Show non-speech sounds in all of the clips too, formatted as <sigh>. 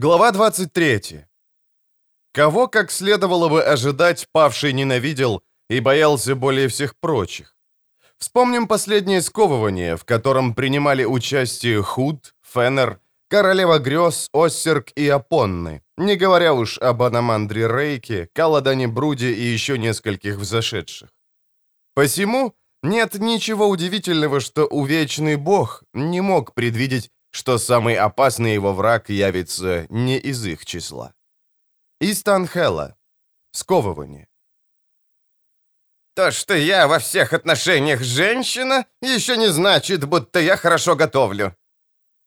Глава 23. Кого, как следовало бы ожидать, павший ненавидел и боялся более всех прочих? Вспомним последнее сковывание, в котором принимали участие Худ, Феннер, Королева Грез, Оссерк и Апонны, не говоря уж об Аномандре Рейке, Каладане Бруде и еще нескольких взошедших. Посему нет ничего удивительного, что увечный бог не мог предвидеть что самый опасный его враг явится не из их числа. Истанхела. Сковывание. То, что я во всех отношениях женщина, еще не значит, будто я хорошо готовлю.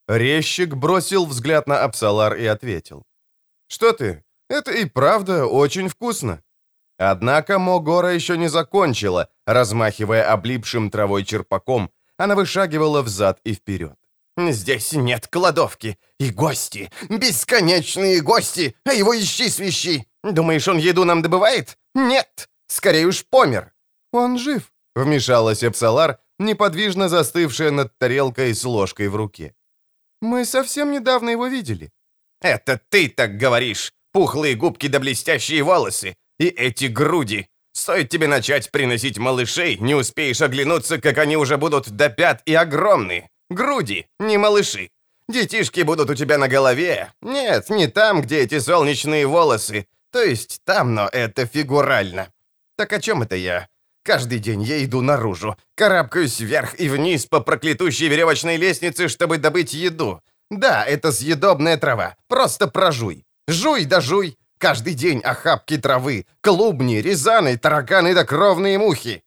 Резчик бросил взгляд на Апсалар и ответил. «Что ты? Это и правда очень вкусно». Однако Могора еще не закончила, размахивая облипшим травой черпаком. Она вышагивала взад и вперед. Здесь нет кладовки. И гости. Бесконечные гости. А его ищи свищи. Думаешь, он еду нам добывает? Нет. Скорее уж помер. Он жив, вмешалась Эпсалар, неподвижно застывшая над тарелкой с ложкой в руке. Мы совсем недавно его видели. Это ты так говоришь. Пухлые губки да блестящие волосы. И эти груди. Стоит тебе начать приносить малышей, не успеешь оглянуться, как они уже будут до пят и огромные. Груди, не малыши. Детишки будут у тебя на голове. Нет, не там, где эти солнечные волосы. То есть там, но это фигурально. Так о чем это я? Каждый день я иду наружу, карабкаюсь вверх и вниз по проклятущей веревочной лестнице, чтобы добыть еду. Да, это съедобная трава. Просто прожуй. Жуй да жуй. Каждый день охапки травы, клубни, рязаны, тараканы да кровные мухи.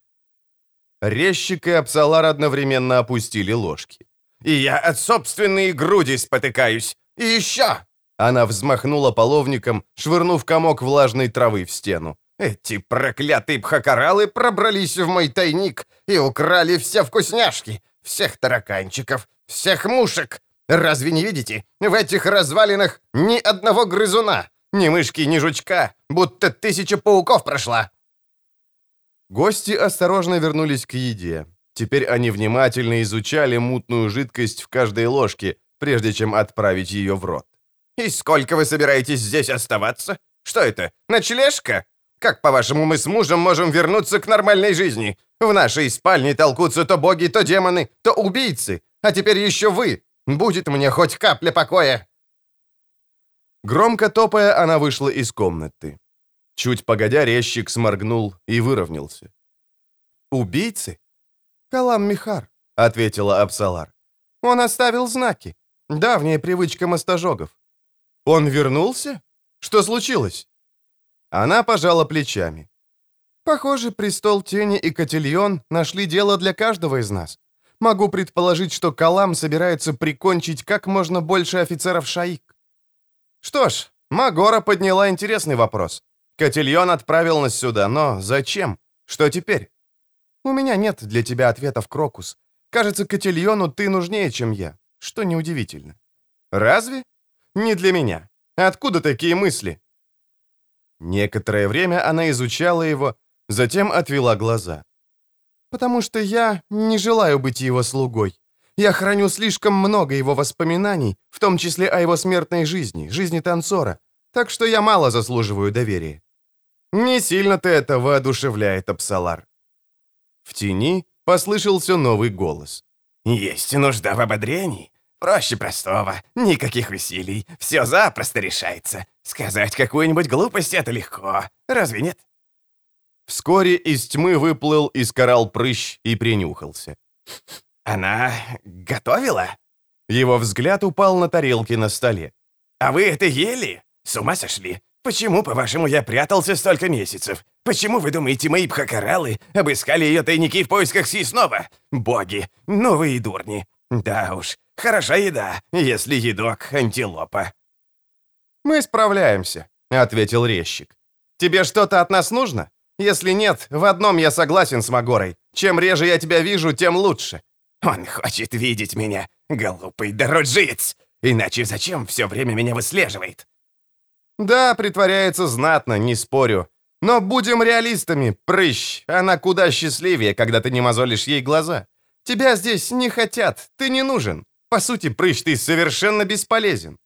Резчик и Апсалар одновременно опустили ложки. И я от собственной груди спотыкаюсь. И еще!» Она взмахнула половником, швырнув комок влажной травы в стену. «Эти проклятые пхакаралы пробрались в мой тайник и украли все вкусняшки, всех тараканчиков, всех мушек. Разве не видите? В этих развалинах ни одного грызуна, ни мышки, ни жучка, будто тысяча пауков прошла». Гости осторожно вернулись к еде. Теперь они внимательно изучали мутную жидкость в каждой ложке, прежде чем отправить ее в рот. «И сколько вы собираетесь здесь оставаться? Что это, ночлежка? Как, по-вашему, мы с мужем можем вернуться к нормальной жизни? В нашей спальне толкутся то боги, то демоны, то убийцы. А теперь еще вы. Будет мне хоть капля покоя!» Громко топая, она вышла из комнаты. Чуть погодя, резчик сморгнул и выровнялся. «Убийцы? «Калам Михар», — ответила Апсалар. «Он оставил знаки. Давняя привычка мостожогов». «Он вернулся? Что случилось?» Она пожала плечами. «Похоже, престол тени и котельон нашли дело для каждого из нас. Могу предположить, что Калам собирается прикончить как можно больше офицеров Шаик». «Что ж, Магора подняла интересный вопрос. Котельон отправил нас сюда, но зачем? Что теперь?» «У меня нет для тебя ответов, Крокус. Кажется, Котельону ты нужнее, чем я, что неудивительно». «Разве? Не для меня. Откуда такие мысли?» Некоторое время она изучала его, затем отвела глаза. «Потому что я не желаю быть его слугой. Я храню слишком много его воспоминаний, в том числе о его смертной жизни, жизни танцора, так что я мало заслуживаю доверия». «Не сильно ты это воодушевляет, Апсалар. В тени послышался новый голос. «Есть нужда в ободрении. Проще простого. Никаких усилий. Все запросто решается. Сказать какую-нибудь глупость — это легко. Разве нет?» Вскоре из тьмы выплыл и скорал прыщ и принюхался. «Она готовила?» Его взгляд упал на тарелки на столе. «А вы это ели? С ума сошли? Почему, по-вашему, я прятался столько месяцев? Почему, вы думаете, мои пхакаралы обыскали ее тайники в поисках съестного? Боги, новые дурни. Да уж, хороша еда, если едок антилопа». «Мы справляемся», — ответил резчик. «Тебе что-то от нас нужно? Если нет, в одном я согласен с Магорой. Чем реже я тебя вижу, тем лучше». «Он хочет видеть меня, глупый дороджиец. Иначе зачем все время меня выслеживает?» «Да, притворяется знатно, не спорю. Но будем реалистами, прыщ, она куда счастливее, когда ты не мозолишь ей глаза. Тебя здесь не хотят, ты не нужен. По сути, прыщ, ты совершенно бесполезен».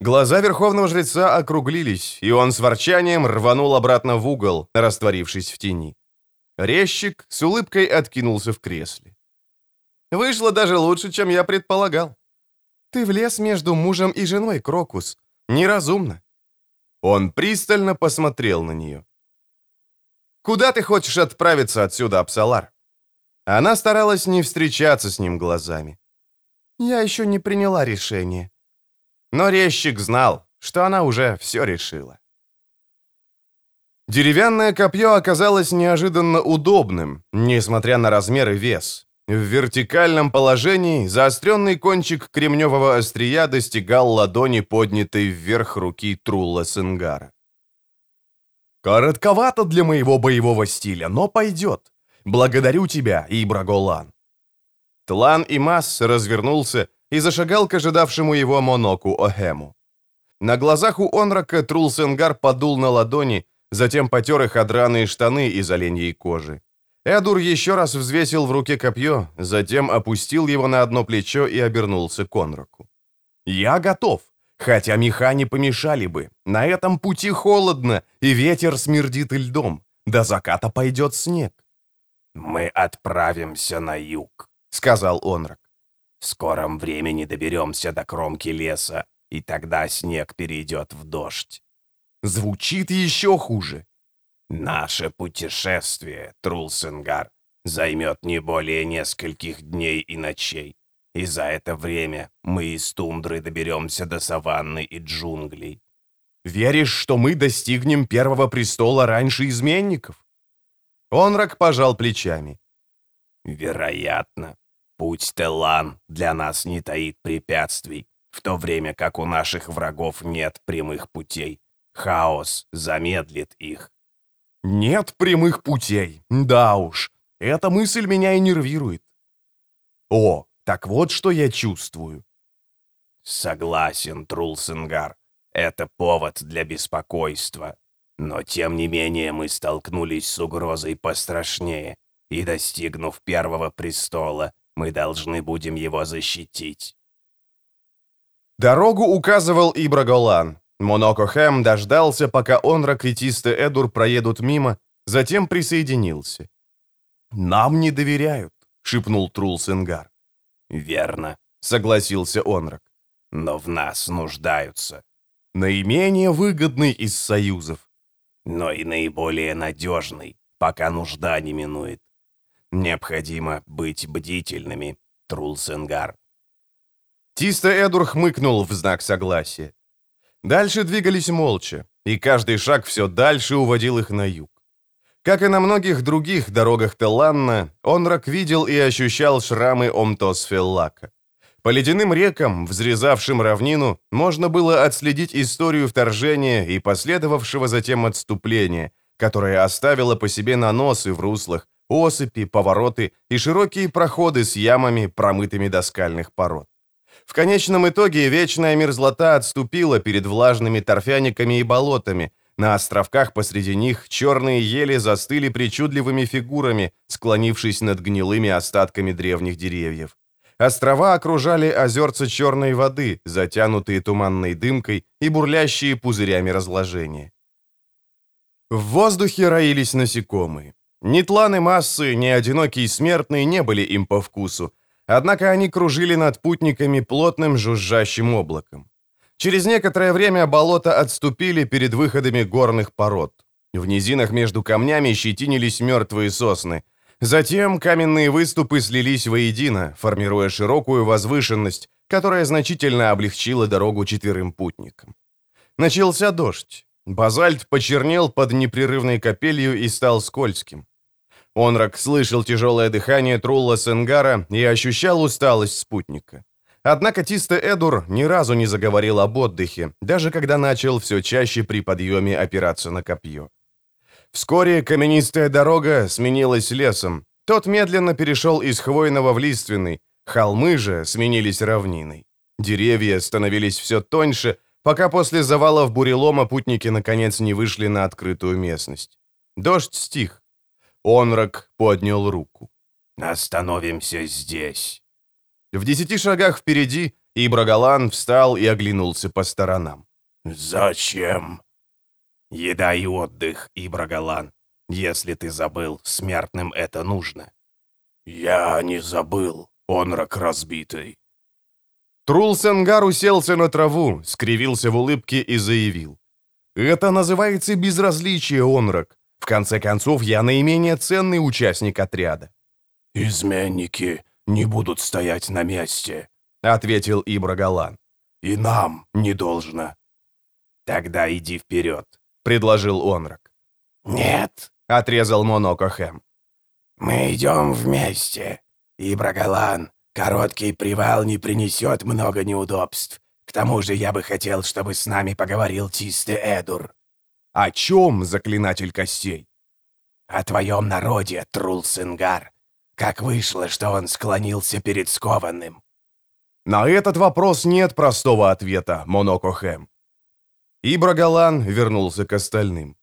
Глаза верховного жреца округлились, и он с ворчанием рванул обратно в угол, растворившись в тени. Резчик с улыбкой откинулся в кресле. «Вышло даже лучше, чем я предполагал. Ты влез между мужем и женой, Крокус. Неразумно». Он пристально посмотрел на нее. «Куда ты хочешь отправиться отсюда, Апсалар?» Она старалась не встречаться с ним глазами. «Я еще не приняла решение». Но резчик знал, что она уже все решила. Деревянное копье оказалось неожиданно удобным, несмотря на размер и вес. В вертикальном положении заостренный кончик кремневого острия достигал ладони, поднятой вверх руки Трулла Сенгара. «Коротковато для моего боевого стиля, но пойдет. Благодарю тебя, Ибраголан». Тлан и Масс развернулся и зашагал к ожидавшему его моноку Охему. На глазах у Онрака Трул Сенгар подул на ладони, затем потер их о штаны из оленьей кожи. Эдур еще раз взвесил в руке копье, затем опустил его на одно плечо и обернулся к Онраку. «Я готов, хотя меха не помешали бы. На этом пути холодно, и ветер смердит льдом. До заката пойдет снег». «Мы отправимся на юг», — сказал Онрак. «В скором времени доберемся до кромки леса, и тогда снег перейдет в дождь». Звучит еще хуже. Наше путешествие, Трулсенгар, займет не более нескольких дней и ночей. И за это время мы из тундры доберемся до саванны и джунглей. Веришь, что мы достигнем первого престола раньше изменников? Онрак пожал плечами. Вероятно. Путь Телан для нас не таит препятствий, в то время как у наших врагов нет прямых путей. Хаос замедлит их. Нет прямых путей. Да уж, эта мысль меня и нервирует. О, так вот что я чувствую. Согласен, Трулсенгар. Это повод для беспокойства. Но тем не менее мы столкнулись с угрозой пострашнее, и, достигнув первого престола, мы должны будем его защитить. Дорогу указывал Ибраголан. Монокохэм дождался, пока Онрак и Тисте Эдур проедут мимо, затем присоединился. «Нам не доверяют», — шепнул Трул Сенгар. «Верно», — согласился Онрак. «Но в нас нуждаются». «Наименее выгодный из союзов». «Но и наиболее надежный, пока нужда не минует. Необходимо быть бдительными, Трул Сенгар». Тисте Эдур хмыкнул в знак согласия. Дальше двигались молча, и каждый шаг все дальше уводил их на юг. Как и на многих других дорогах Теланна, Онрак видел и ощущал шрамы Омтосфеллака. По ледяным рекам, взрезавшим равнину, можно было отследить историю вторжения и последовавшего затем отступления, которое оставило по себе наносы в руслах, осыпи, повороты и широкие проходы с ямами, промытыми до скальных пород. В конечном итоге вечная мерзлота отступила перед влажными торфяниками и болотами. На островках посреди них черные ели застыли причудливыми фигурами, склонившись над гнилыми остатками древних деревьев. Острова окружали озерца черной воды, затянутые туманной дымкой и бурлящие пузырями разложения. В воздухе роились насекомые. Ни тланы массы, ни одинокие смертные не были им по вкусу, Однако они кружили над путниками плотным жужжащим облаком. Через некоторое время болота отступили перед выходами горных пород. В низинах между камнями щетинились мертвые сосны. Затем каменные выступы слились воедино, формируя широкую возвышенность, которая значительно облегчила дорогу четверым путникам. Начался дождь. Базальт почернел под непрерывной капелью и стал скользким. Онрак слышал тяжелое дыхание Трулла Сенгара и ощущал усталость спутника. Однако Тисте Эдур ни разу не заговорил об отдыхе, даже когда начал все чаще при подъеме опираться на копье. Вскоре каменистая дорога сменилась лесом. Тот медленно перешел из хвойного в лиственный, холмы же сменились равниной. Деревья становились все тоньше, пока после завалов бурелома путники наконец не вышли на открытую местность. Дождь стих. Онрак поднял руку. «Остановимся здесь». В десяти шагах впереди И Брагалан встал и оглянулся по сторонам. «Зачем?» «Еда и отдых, Ибрагалан. Если ты забыл, смертным это нужно». «Я не забыл, он рак разбитый». Трулсенгар уселся на траву, скривился в улыбке и заявил. «Это называется безразличие, Онрак. В конце концов, я наименее ценный участник отряда». «Изменники не будут стоять на месте», — ответил Ибрагалан. «И нам не должно». «Тогда иди вперед», — предложил Онрак. «Нет», — отрезал Монокохэм. «Мы идем вместе. Ибрагалан, короткий привал не принесет много неудобств. К тому же я бы хотел, чтобы с нами поговорил Тисте Эдур». «О чем, заклинатель костей?» «О твоем народе, Трулсенгар. Как вышло, что он склонился перед скованным?» «На этот вопрос нет простого ответа, Монокохэм». Ибрагалан вернулся к остальным.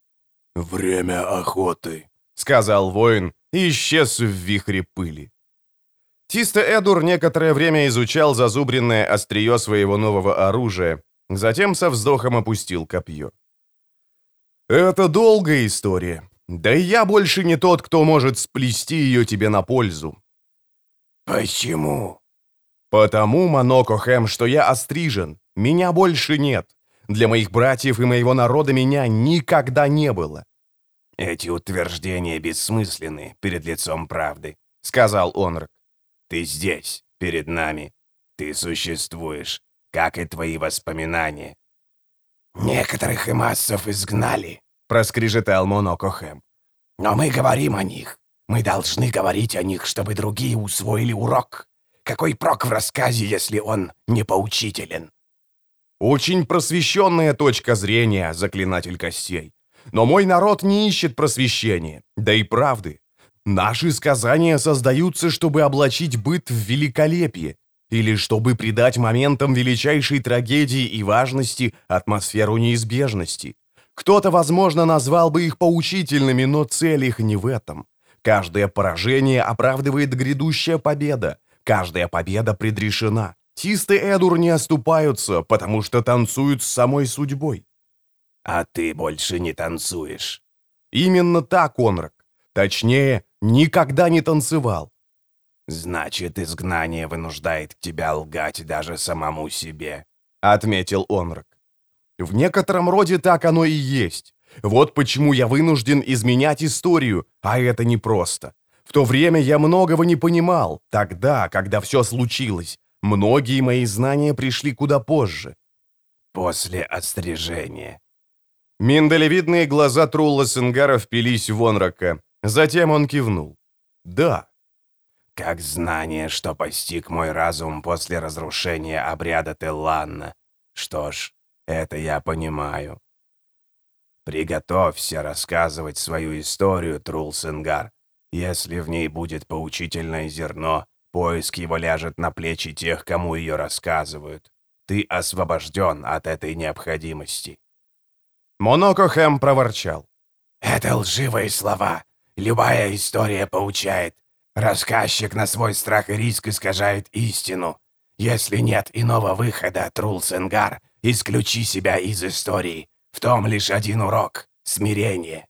«Время охоты», — сказал воин и исчез в вихре пыли. Тисто Эдур некоторое время изучал зазубренное острие своего нового оружия, затем со вздохом опустил копье. «Это долгая история. Да и я больше не тот, кто может сплести ее тебе на пользу». «Почему?» «Потому, Маноко Хэм, что я острижен. Меня больше нет. Для моих братьев и моего народа меня никогда не было». «Эти утверждения бессмысленны перед лицом правды», — сказал Онрак. «Ты здесь, перед нами. Ты существуешь, как и твои воспоминания. «Некоторых эмассов изгнали», — проскрежетал Монокохэм. «Но мы говорим о них. Мы должны говорить о них, чтобы другие усвоили урок. Какой прок в рассказе, если он не поучителен?» «Очень просвещенная точка зрения, заклинатель костей. Но мой народ не ищет просвещения, да и правды. Наши сказания создаются, чтобы облачить быт в великолепие, или чтобы придать моментам величайшей трагедии и важности атмосферу неизбежности. Кто-то, возможно, назвал бы их поучительными, но цель их не в этом. Каждое поражение оправдывает грядущая победа. Каждая победа предрешена. Тисты Эдур не оступаются, потому что танцуют с самой судьбой. А ты больше не танцуешь. Именно так, Онрак. Точнее, никогда не танцевал. «Значит, изгнание вынуждает тебя лгать даже самому себе», — отметил Онрак. «В некотором роде так оно и есть. Вот почему я вынужден изменять историю, а это непросто. В то время я многого не понимал, тогда, когда все случилось. Многие мои знания пришли куда позже». «После острижения». Миндалевидные глаза Трулла Сенгара впились в Онрака. Затем он кивнул. «Да, как знание, что постиг мой разум после разрушения обряда Телланна. Что ж, это я понимаю. Приготовься рассказывать свою историю, Трулсенгар. Если в ней будет поучительное зерно, поиск его ляжет на плечи тех, кому ее рассказывают. Ты освобожден от этой необходимости. Монокохэм проворчал. «Это лживые слова. Любая история поучает. Рассказчик на свой страх и риск искажает истину. Если нет иного выхода, Трулсенгар, исключи себя из истории. В том лишь один урок — смирение.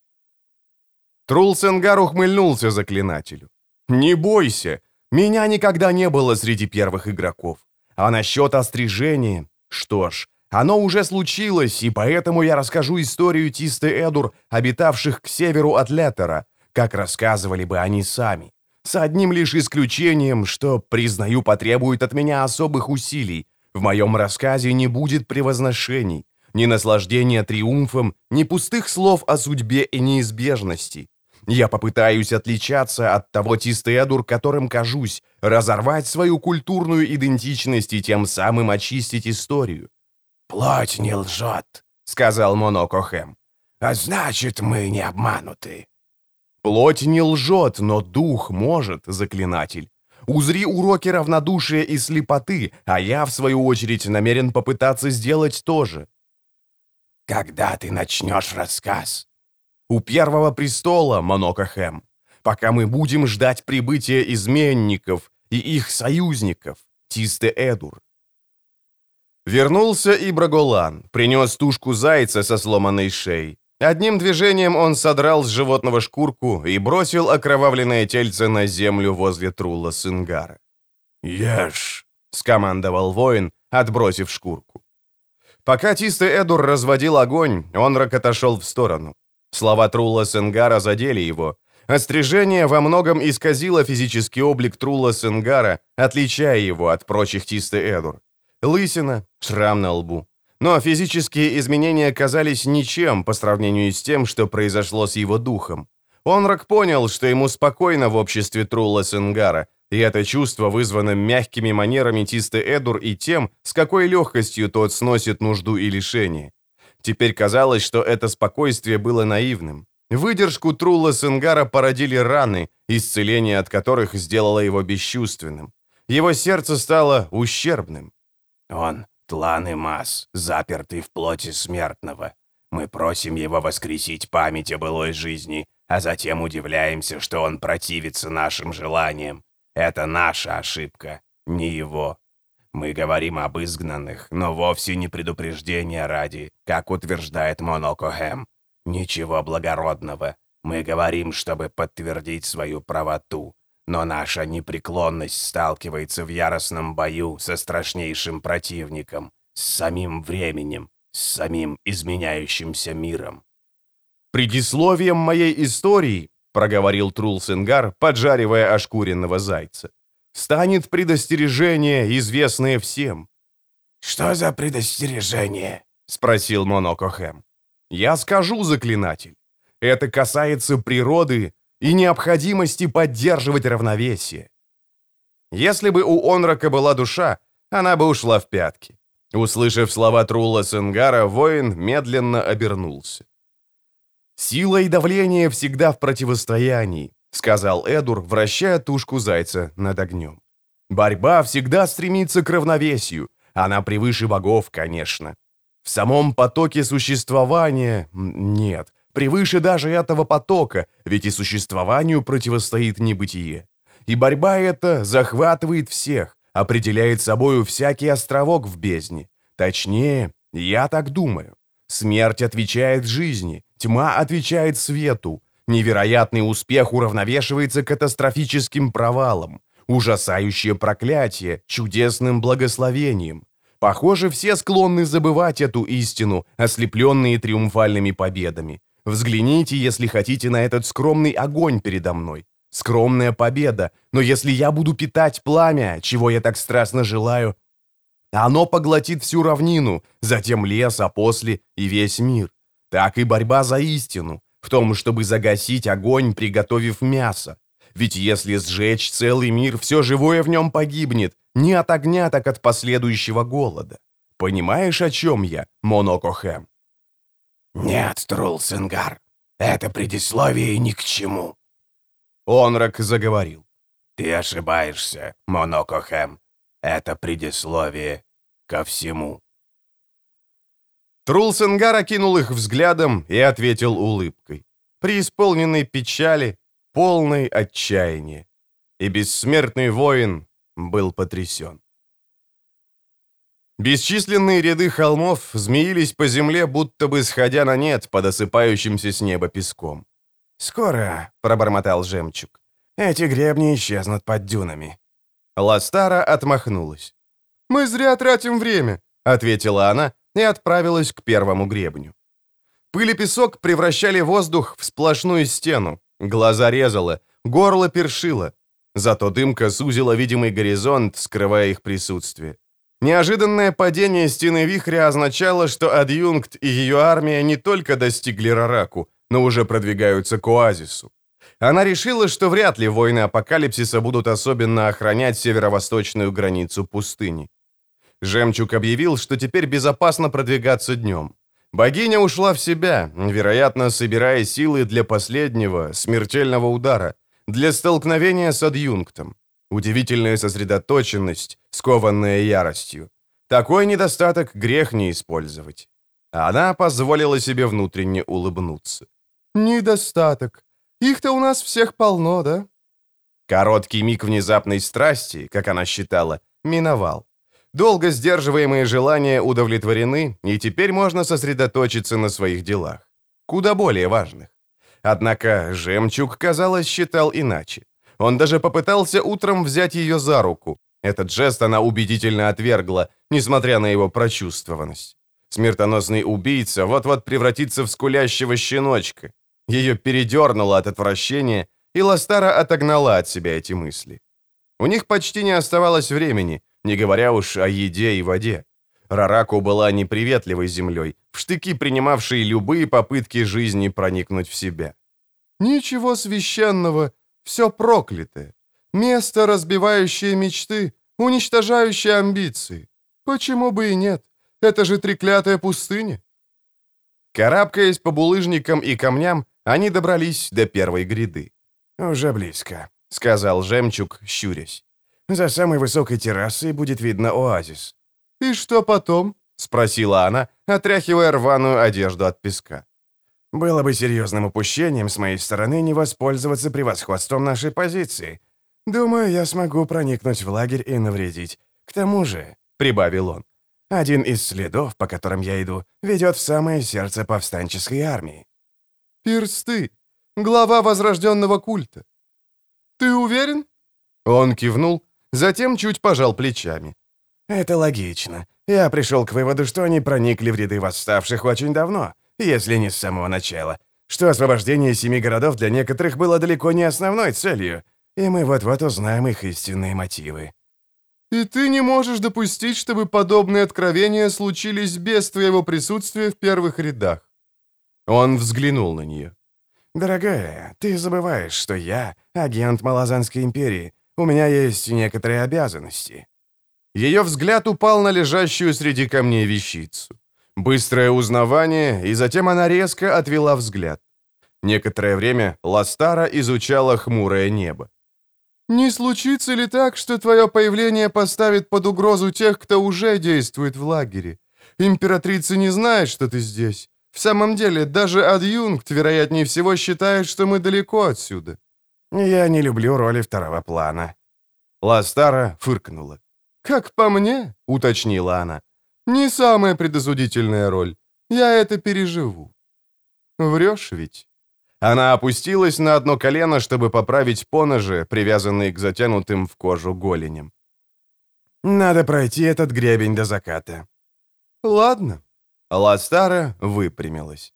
Трулсенгар ухмыльнулся заклинателю. «Не бойся, меня никогда не было среди первых игроков. А насчет острижения... Что ж, оно уже случилось, и поэтому я расскажу историю Тисты Эдур, обитавших к северу от Леттера, как рассказывали бы они сами. С одним лишь исключением, что, признаю, потребует от меня особых усилий. В моем рассказе не будет превозношений, ни наслаждения триумфом, ни пустых слов о судьбе и неизбежности. Я попытаюсь отличаться от того Тистеадур, которым кажусь, разорвать свою культурную идентичность и тем самым очистить историю. «Плоть не лжет», — сказал Монокохэм. «А значит, мы не обмануты». Плоть не лжет, но дух может, заклинатель. Узри уроки равнодушия и слепоты, а я, в свою очередь, намерен попытаться сделать то же. Когда ты начнешь рассказ? У первого престола, Монокохэм, пока мы будем ждать прибытия изменников и их союзников, Тисте Эдур. Вернулся и Браголан, принес тушку зайца со сломанной шеей. Одним движением он содрал с животного шкурку и бросил окровавленное тельце на землю возле трула Сынгара. «Ешь!» — скомандовал воин, отбросив шкурку. Пока чистый Эдур разводил огонь, Онрак отошел в сторону. Слова Трула Сенгара задели его. Острижение во многом исказило физический облик Трула Сенгара, отличая его от прочих Тисты Эдур. Лысина, шрам на лбу. Но физические изменения казались ничем по сравнению с тем, что произошло с его духом. Онрак понял, что ему спокойно в обществе Трула Сенгара, и это чувство вызвано мягкими манерами Тисты Эдур и тем, с какой легкостью тот сносит нужду и лишение. Теперь казалось, что это спокойствие было наивным. Выдержку Трула Сенгара породили раны, исцеление от которых сделало его бесчувственным. Его сердце стало ущербным. Он — тлан мас, запертый в плоти смертного. Мы просим его воскресить память о былой жизни, а затем удивляемся, что он противится нашим желаниям. Это наша ошибка, не его. Мы говорим об изгнанных, но вовсе не предупреждение ради, как утверждает Монокохэм. Ничего благородного. Мы говорим, чтобы подтвердить свою правоту но наша непреклонность сталкивается в яростном бою со страшнейшим противником, с самим временем, с самим изменяющимся миром. «Предисловием моей истории», — проговорил Трулсенгар, поджаривая ошкуренного зайца, «станет предостережение, известное всем». «Что за предостережение?» — спросил Монокохэм. «Я скажу, заклинатель. Это касается природы и необходимости поддерживать равновесие. Если бы у Онрака была душа, она бы ушла в пятки. Услышав слова Трула Сенгара, воин медленно обернулся. «Сила и давление всегда в противостоянии», — сказал Эдур, вращая тушку зайца над огнем. «Борьба всегда стремится к равновесию. Она превыше богов, конечно. В самом потоке существования нет превыше даже этого потока, ведь и существованию противостоит небытие. И борьба эта захватывает всех, определяет собою всякий островок в бездне. Точнее, я так думаю. Смерть отвечает жизни, тьма отвечает свету. Невероятный успех уравновешивается катастрофическим провалом, ужасающее проклятие чудесным благословением. Похоже, все склонны забывать эту истину, ослепленные триумфальными победами. Взгляните, если хотите, на этот скромный огонь передо мной. Скромная победа, но если я буду питать пламя, чего я так страстно желаю, оно поглотит всю равнину, затем лес, а после и весь мир. Так и борьба за истину, в том, чтобы загасить огонь, приготовив мясо. Ведь если сжечь целый мир, все живое в нем погибнет, не от огня, так от последующего голода. Понимаешь, о чем я, Монокохэм? «Нет, Трулсенгар, это предисловие ни к чему». Онрак заговорил. «Ты ошибаешься, Монокохэм. Это предисловие ко всему». Трулсенгар окинул их взглядом и ответил улыбкой, преисполненной печали, полной отчаяния. И бессмертный воин был потрясен. Бесчисленные ряды холмов змеились по земле, будто бы сходя на нет под осыпающимся с неба песком. «Скоро», — пробормотал жемчуг, — «эти гребни исчезнут под дюнами». Ластара отмахнулась. «Мы зря тратим время», — ответила она и отправилась к первому гребню. Пыль и песок превращали воздух в сплошную стену, глаза резало, горло першило. Зато дымка сузила видимый горизонт, скрывая их присутствие. Неожиданное падение стены вихря означало, что адъюнкт и ее армия не только достигли Рараку, но уже продвигаются к оазису. Она решила, что вряд ли воины апокалипсиса будут особенно охранять северо-восточную границу пустыни. Жемчуг объявил, что теперь безопасно продвигаться днем. Богиня ушла в себя, вероятно, собирая силы для последнего, смертельного удара, для столкновения с адъюнктом. Удивительная сосредоточенность, скованная яростью. Такой недостаток грех не использовать. Она позволила себе внутренне улыбнуться. «Недостаток. Их-то у нас всех полно, да?» Короткий миг внезапной страсти, как она считала, миновал. Долго сдерживаемые желания удовлетворены, и теперь можно сосредоточиться на своих делах. Куда более важных. Однако жемчуг, казалось, считал иначе. Он даже попытался утром взять ее за руку. Этот жест она убедительно отвергла, несмотря на его прочувствованность. Смертоносный убийца вот-вот превратится в скулящего щеночка. Ее передернуло от отвращения, и Ластара отогнала от себя эти мысли. У них почти не оставалось времени, не говоря уж о еде и воде. Рараку была неприветливой землей, в штыки принимавшей любые попытки жизни проникнуть в себя. «Ничего священного, все проклятое. Место, разбивающее мечты, уничтожающее амбиции. Почему бы и нет? Это же треклятая пустыня». Карабкаясь по булыжникам и камням, они добрались до первой гряды. «Уже близко», — сказал жемчуг, щурясь. «За самой высокой террасой будет видно оазис». «И что потом?» — спросила она, отряхивая рваную одежду от песка. «Было бы серьезным упущением с моей стороны не воспользоваться превосходством нашей позиции. Думаю, я смогу проникнуть в лагерь и навредить. К тому же», — прибавил он, — «один из следов, по которым я иду, ведет в самое сердце повстанческой армии». «Персты, глава возрожденного культа. Ты уверен?» Он кивнул, затем чуть пожал плечами. «Это логично. Я пришел к выводу, что они проникли в ряды восставших очень давно, если не с самого начала, что освобождение семи городов для некоторых было далеко не основной целью, и мы вот-вот узнаем их истинные мотивы». «И ты не можешь допустить, чтобы подобные откровения случились без твоего присутствия в первых рядах?» Он взглянул на нее. «Дорогая, ты забываешь, что я агент Малазанской империи. У меня есть некоторые обязанности». Ее взгляд упал на лежащую среди камней вещицу. Быстрое узнавание, и затем она резко отвела взгляд. Некоторое время Ластара изучала хмурое небо. «Не случится ли так, что твое появление поставит под угрозу тех, кто уже действует в лагере? Императрица не знает, что ты здесь. В самом деле, даже адъюнкт, вероятнее всего, считает, что мы далеко отсюда». «Я не люблю роли второго плана». Ластара фыркнула. «Как по мне», — уточнила она, — «не самая предосудительная роль. Я это переживу». «Врешь ведь?» Она опустилась на одно колено, чтобы поправить поножи, привязанные к затянутым в кожу голеням. «Надо пройти этот гребень до заката». «Ладно». Ластара выпрямилась.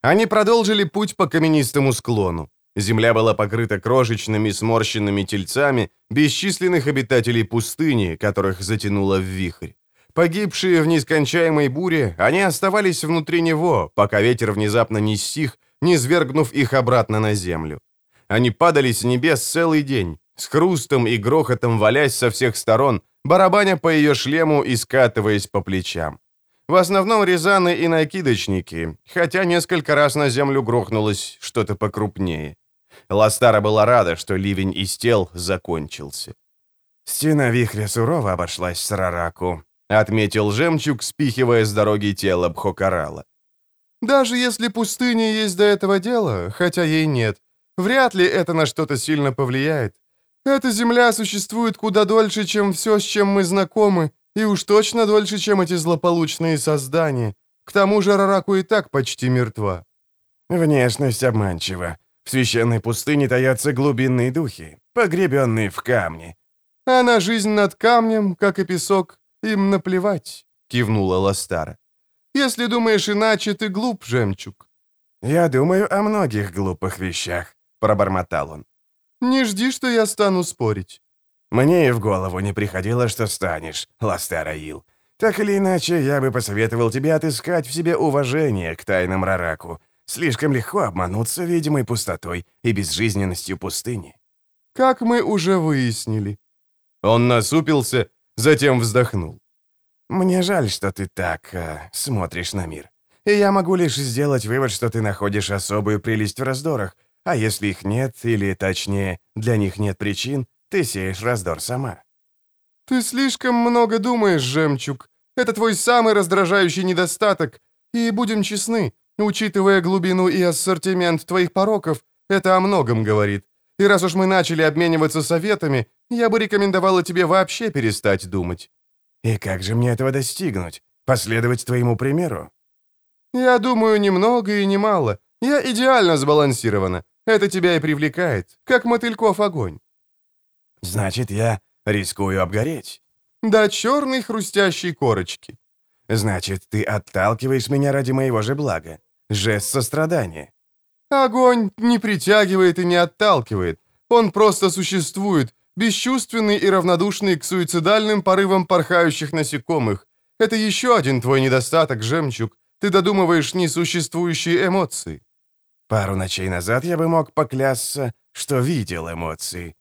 Они продолжили путь по каменистому склону. Земля была покрыта крошечными сморщенными тельцами бесчисленных обитателей пустыни, которых затянуло в вихрь. Погибшие в нескончаемой буре, они оставались внутри него, пока ветер внезапно не стих, не свергнув их обратно на землю. Они падали с небес целый день, с хрустом и грохотом валясь со всех сторон, барабаня по ее шлему и скатываясь по плечам. В основном рязаны и накидочники, хотя несколько раз на землю грохнулось что-то покрупнее. Ластара была рада, что ливень из тел закончился. «Стена вихря сурово обошлась с Рараку», — отметил жемчуг, спихивая с дороги тело Бхокарала. «Даже если пустыня есть до этого дела, хотя ей нет, вряд ли это на что-то сильно повлияет. Эта земля существует куда дольше, чем все, с чем мы знакомы, и уж точно дольше, чем эти злополучные создания. К тому же Рараку и так почти мертва». «Внешность обманчива. В священной пустыне таятся глубинные духи, погребенные в камне». «А на жизнь над камнем, как и песок, им наплевать», — кивнула Ластара. «Если думаешь иначе, ты глуп, жемчуг». «Я думаю о многих глупых вещах», — пробормотал он. «Не жди, что я стану спорить». «Мне и в голову не приходило, что станешь, Ластара Ил. Так или иначе, я бы посоветовал тебе отыскать в себе уважение к тайнам Рараку, Слишком легко обмануться видимой пустотой и безжизненностью пустыни. Как мы уже выяснили. Он насупился, затем вздохнул. Мне жаль, что ты так э, смотришь на мир. И я могу лишь сделать вывод, что ты находишь особую прелесть в раздорах, а если их нет, или, точнее, для них нет причин, ты сеешь раздор сама. Ты слишком много думаешь, жемчуг. Это твой самый раздражающий недостаток. И будем честны, Учитывая глубину и ассортимент твоих пороков, это о многом говорит. И раз уж мы начали обмениваться советами, я бы рекомендовала тебе вообще перестать думать». И как же мне этого достигнуть? Последовать твоему примеру? Я думаю, немного и немало. Я идеально сбалансирована. Это тебя и привлекает, как мотыльков огонь. Значит, я рискую обгореть. До черной хрустящей корочки. Значит, ты отталкиваешь меня ради моего же блага. Жест сострадания. Огонь не притягивает и не отталкивает. Он просто существует, бесчувственный и равнодушный к суицидальным порывам порхающих насекомых. Это еще один твой недостаток, жемчуг. Ты додумываешь несуществующие эмоции. Пару ночей назад я бы мог поклясться, что видел эмоции.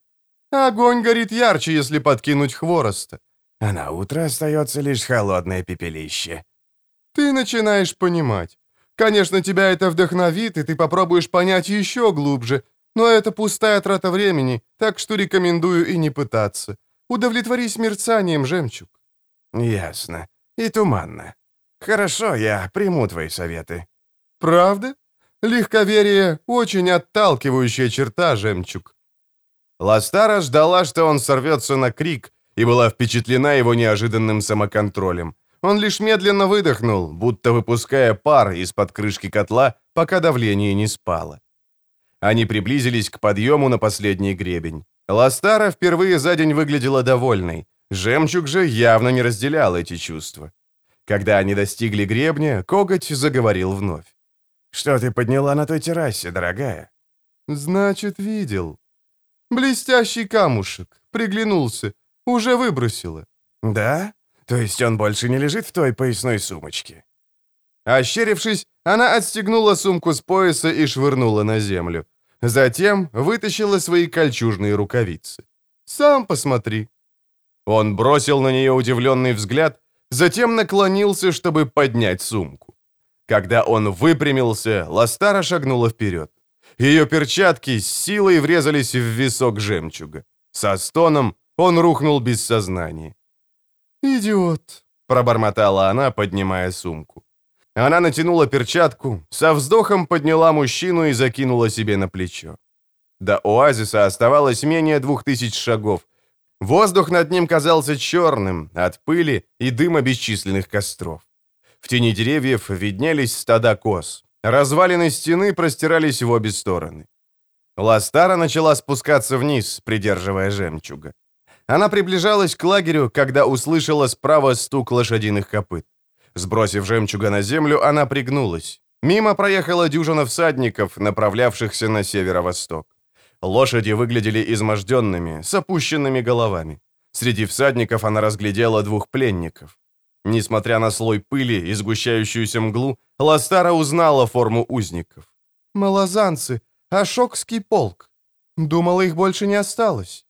Огонь горит ярче, если подкинуть хвороста. А на утро остается лишь холодное пепелище. Ты начинаешь понимать. Конечно, тебя это вдохновит, и ты попробуешь понять еще глубже, но это пустая трата времени, так что рекомендую и не пытаться. Удовлетворись мерцанием, жемчуг». «Ясно. И туманно. Хорошо, я приму твои советы». «Правда? Легковерие — очень отталкивающая черта, жемчуг». Ластара ждала, что он сорвется на крик, и была впечатлена его неожиданным самоконтролем. Он лишь медленно выдохнул, будто выпуская пар из-под крышки котла, пока давление не спало. Они приблизились к подъему на последний гребень. Ластара впервые за день выглядела довольной. Жемчуг же явно не разделял эти чувства. Когда они достигли гребня, коготь заговорил вновь. «Что ты подняла на той террасе, дорогая?» «Значит, видел. Блестящий камушек. Приглянулся. Уже выбросила». «Да? То есть он больше не лежит в той поясной сумочке?» Ощерившись, она отстегнула сумку с пояса и швырнула на землю. Затем вытащила свои кольчужные рукавицы. «Сам посмотри». Он бросил на нее удивленный взгляд, затем наклонился, чтобы поднять сумку. Когда он выпрямился, Ластара шагнула вперед. Ее перчатки с силой врезались в висок жемчуга. Со стоном он рухнул без сознания. «Идиот», — пробормотала она, поднимая сумку. Она натянула перчатку, со вздохом подняла мужчину и закинула себе на плечо. До оазиса оставалось менее двух тысяч шагов. Воздух над ним казался черным от пыли и дыма бесчисленных костров. В тени деревьев виднелись стада коз. Развалины стены простирались в обе стороны. Ластара начала спускаться вниз, придерживая жемчуга. Она приближалась к лагерю, когда услышала справа стук лошадиных копыт. Сбросив жемчуга на землю, она пригнулась. Мимо проехала дюжина всадников, направлявшихся на северо-восток. Лошади выглядели изможденными, с опущенными головами. Среди всадников она разглядела двух пленников. Несмотря на слой пыли и сгущающуюся мглу, Ластара узнала форму узников. «Малозанцы, Ашокский полк. Думала, их больше не осталось».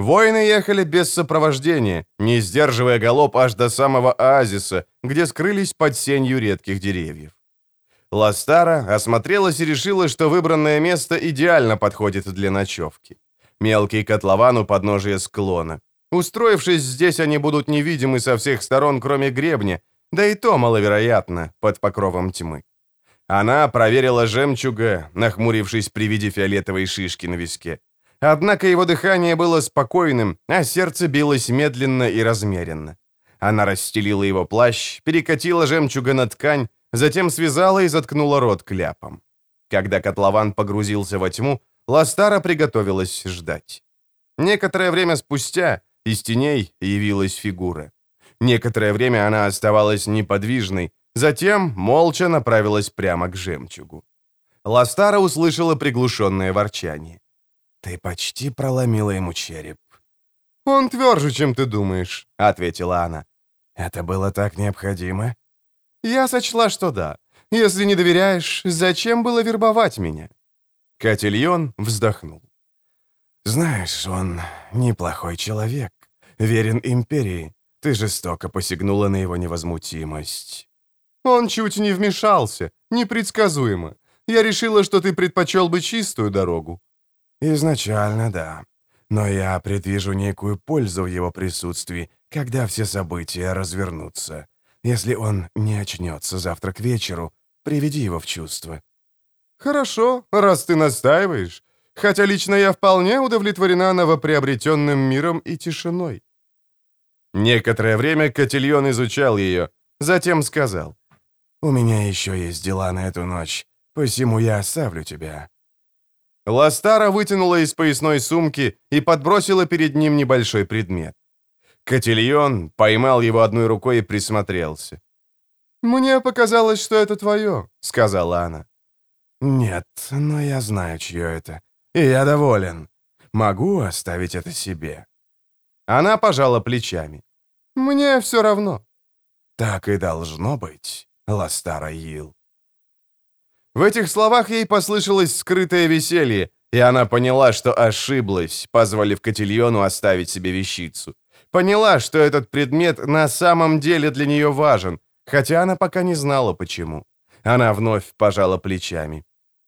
Воины ехали без сопровождения, не сдерживая галоп аж до самого оазиса, где скрылись под сенью редких деревьев. Ластара осмотрелась и решила, что выбранное место идеально подходит для ночевки. Мелкий котлован у подножия склона. Устроившись здесь, они будут невидимы со всех сторон, кроме гребня, да и то маловероятно, под покровом тьмы. Она проверила жемчуга, нахмурившись при виде фиолетовой шишки на виске. Однако его дыхание было спокойным, а сердце билось медленно и размеренно. Она расстелила его плащ, перекатила жемчуга на ткань, затем связала и заткнула рот кляпом. Когда котлован погрузился во тьму, Ластара приготовилась ждать. Некоторое время спустя из теней явилась фигура. Некоторое время она оставалась неподвижной, затем молча направилась прямо к жемчугу. Ластара услышала приглушенное ворчание. «Ты почти проломила ему череп». «Он тверже, чем ты думаешь», — ответила она. «Это было так необходимо?» «Я сочла, что да. Если не доверяешь, зачем было вербовать меня?» Котельон вздохнул. «Знаешь, он неплохой человек, верен империи. Ты жестоко посягнула на его невозмутимость». «Он чуть не вмешался, непредсказуемо. Я решила, что ты предпочел бы чистую дорогу. «Изначально, да. Но я предвижу некую пользу в его присутствии, когда все события развернутся. Если он не очнется завтра к вечеру, приведи его в чувство». «Хорошо, раз ты настаиваешь. Хотя лично я вполне удовлетворена новоприобретенным миром и тишиной». Некоторое время Котильон изучал ее, затем сказал. «У меня еще есть дела на эту ночь, посему я оставлю тебя». Ластара вытянула из поясной сумки и подбросила перед ним небольшой предмет. Котильон поймал его одной рукой и присмотрелся. «Мне показалось, что это твое», — сказала она. «Нет, но я знаю, чье это. И я доволен. Могу оставить это себе». Она пожала плечами. «Мне все равно». «Так и должно быть, Ластара Йил». В этих словах ей послышалось скрытое веселье, и она поняла, что ошиблась, позволив Котильону оставить себе вещицу. Поняла, что этот предмет на самом деле для нее важен, хотя она пока не знала, почему. Она вновь пожала плечами.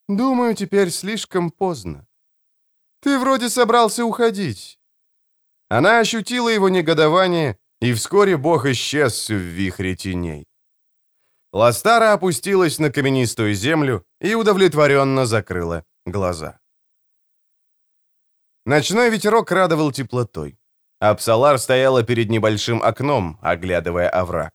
«Думаю, теперь слишком поздно. Ты вроде собрался уходить». Она ощутила его негодование, и вскоре бог исчез в вихре теней. Ластара опустилась на каменистую землю и удовлетворенно закрыла глаза. Ночной ветерок радовал теплотой. Апсалар стояла перед небольшим окном, оглядывая овраг.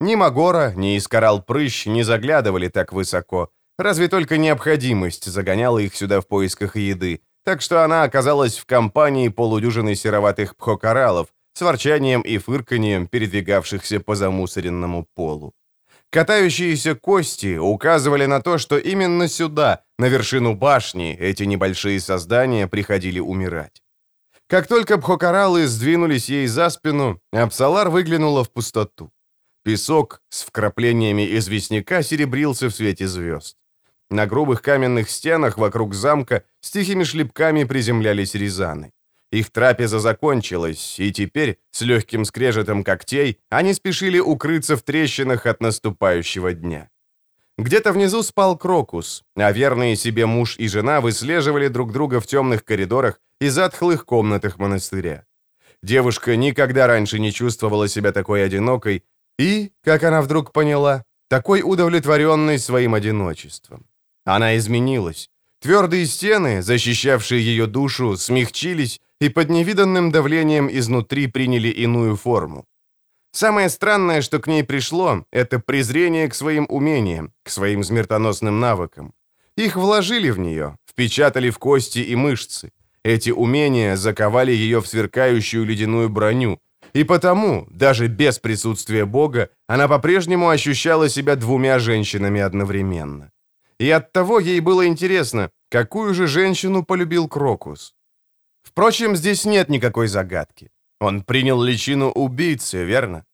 Ни Магора, ни Искарал Прыщ не заглядывали так высоко, разве только необходимость загоняла их сюда в поисках еды, так что она оказалась в компании полудюжины сероватых пхокоралов с ворчанием и фырканьем, передвигавшихся по замусоренному полу. Катающиеся кости указывали на то, что именно сюда, на вершину башни, эти небольшие создания приходили умирать. Как только пхокоралы сдвинулись ей за спину, Апсалар выглянула в пустоту. Песок с вкраплениями известняка серебрился в свете звезд. На грубых каменных стенах вокруг замка с тихими шлепками приземлялись рязаны. Их трапеза закончилась, и теперь, с легким скрежетом когтей, они спешили укрыться в трещинах от наступающего дня. Где-то внизу спал Крокус, а верные себе муж и жена выслеживали друг друга в темных коридорах и затхлых комнатах монастыря. Девушка никогда раньше не чувствовала себя такой одинокой и, как она вдруг поняла, такой удовлетворенной своим одиночеством. Она изменилась. Твердые стены, защищавшие ее душу, смягчились и под невиданным давлением изнутри приняли иную форму. Самое странное, что к ней пришло, это презрение к своим умениям, к своим смертоносным навыкам. Их вложили в нее, впечатали в кости и мышцы. Эти умения заковали ее в сверкающую ледяную броню, и потому, даже без присутствия Бога, она по-прежнему ощущала себя двумя женщинами одновременно. И оттого ей было интересно, какую же женщину полюбил Крокус. Впрочем, здесь нет никакой загадки. Он принял личину убийцы, верно?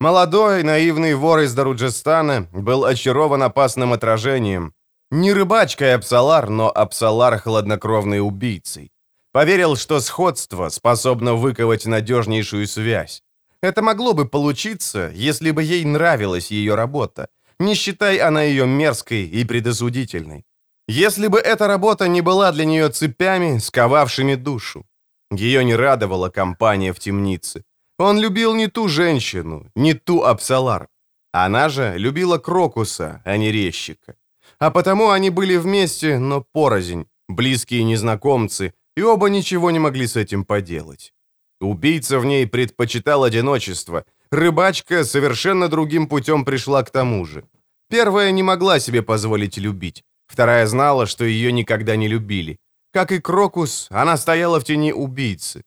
Молодой, наивный вор из Даруджестана был очарован опасным отражением. Не рыбачкой Апсалар, но Апсалар хладнокровной убийцей. Поверил, что сходство способно выковать надежнейшую связь. Это могло бы получиться, если бы ей нравилась ее работа, не считай она ее мерзкой и предосудительной. Если бы эта работа не была для нее цепями, сковавшими душу. Ее не радовала компания в темнице. Он любил не ту женщину, не ту Апсалар. Она же любила Крокуса, а не резчика. А потому они были вместе, но порознь, близкие незнакомцы, и оба ничего не могли с этим поделать. Убийца в ней предпочитал одиночество. Рыбачка совершенно другим путем пришла к тому же. Первая не могла себе позволить любить. Вторая знала, что ее никогда не любили. Как и Крокус, она стояла в тени убийцы.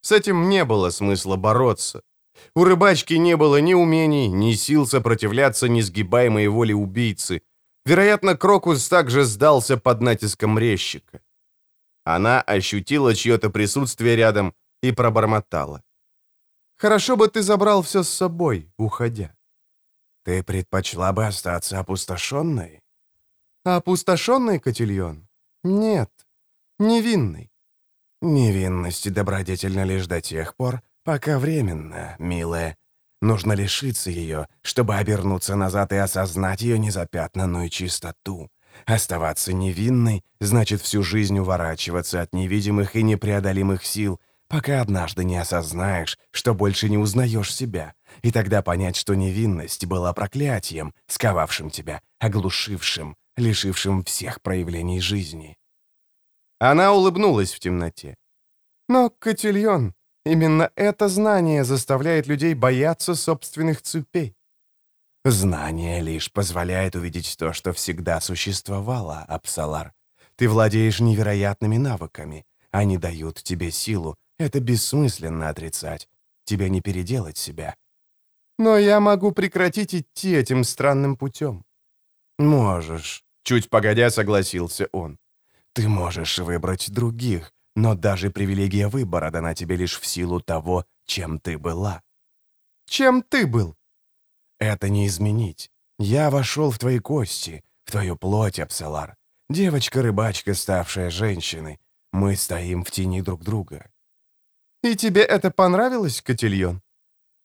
С этим не было смысла бороться. У рыбачки не было ни умений, ни сил сопротивляться несгибаемой воле убийцы. Вероятно, Крокус также сдался под натиском резчика. Она ощутила чье-то присутствие рядом и пробормотала. «Хорошо бы ты забрал все с собой, уходя». «Ты предпочла бы остаться опустошенной?» «Опустошенный, Котильон? Нет, невинный». «Невинность добродетельна лишь до тех пор, пока временно, милая. Нужно лишиться ее, чтобы обернуться назад и осознать ее незапятнанную чистоту. Оставаться невинной значит всю жизнь уворачиваться от невидимых и непреодолимых сил, пока однажды не осознаешь, что больше не узнаешь себя, и тогда понять, что невинность была проклятием, сковавшим тебя, оглушившим, лишившим всех проявлений жизни. Она улыбнулась в темноте. «Но, Котильон, Именно это знание заставляет людей бояться собственных цепей. Знание лишь позволяет увидеть то, что всегда существовало, Апсалар. Ты владеешь невероятными навыками. Они дают тебе силу. Это бессмысленно отрицать. Тебе не переделать себя. Но я могу прекратить идти этим странным путем. Можешь. Чуть погодя согласился он. Ты можешь выбрать других, но даже привилегия выбора дана тебе лишь в силу того, чем ты была. Чем ты был? Это не изменить. Я вошел в твои кости, в твою плоть, Апсалар. Девочка-рыбачка, ставшая женщиной. Мы стоим в тени друг друга. И тебе это понравилось, Котильон?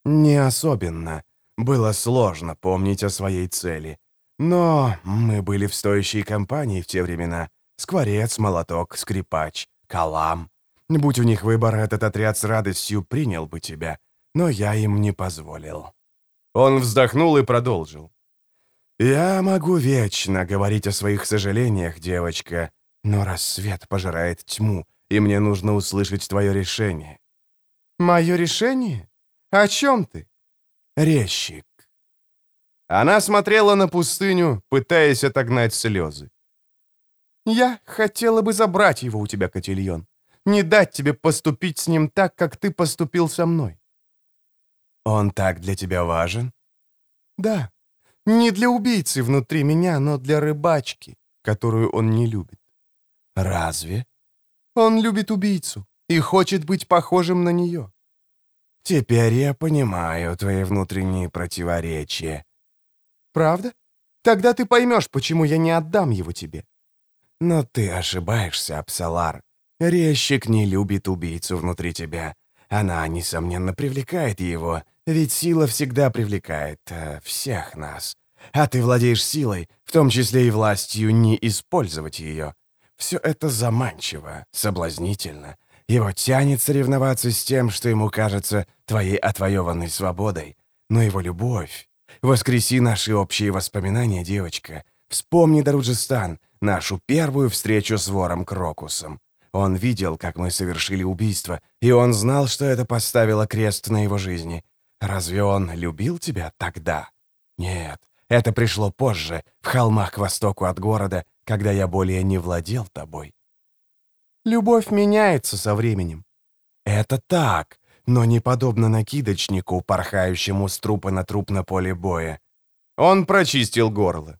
Не особенно. Было сложно помнить о своей цели. Но мы были в стоящей компании в те времена. Скворец, молоток, скрипач, калам. Будь у них выбор, этот отряд с радостью принял бы тебя. Но я им не позволил. Он вздохнул и продолжил. «Я могу вечно говорить о своих сожалениях, девочка, но рассвет пожирает тьму, и мне нужно услышать твое решение». «Мое решение? О чем ты?» «Резчик». Она смотрела на пустыню, пытаясь отогнать слезы. «Я хотела бы забрать его у тебя, Котильон. Не дать тебе поступить с ним так, как ты поступил со мной». «Он так для тебя важен?» «Да. Не для убийцы внутри меня, но для рыбачки, которую он не любит». «Разве?» «Он любит убийцу и хочет быть похожим на нее». «Теперь я понимаю твои внутренние противоречия». «Правда? Тогда ты поймешь, почему я не отдам его тебе». «Но ты ошибаешься, Апсалар. Резчик не любит убийцу внутри тебя. Она, несомненно, привлекает его, ведь сила всегда привлекает э, всех нас. А ты владеешь силой, в том числе и властью не использовать ее. Все это заманчиво, соблазнительно. Его тянет соревноваться с тем, что ему кажется твоей отвоеванной свободой. Но его любовь... Воскреси наши общие воспоминания, девочка. Вспомни Даруджистан, нашу первую встречу с вором Крокусом. Он видел, как мы совершили убийство, и он знал, что это поставило крест на его жизни. Разве он любил тебя тогда? Нет, это пришло позже, в холмах к востоку от города, когда я более не владел тобой. Любовь меняется со временем. Это так, но не подобно накидочнику, порхающему с трупа на труп на поле боя. Он прочистил горло.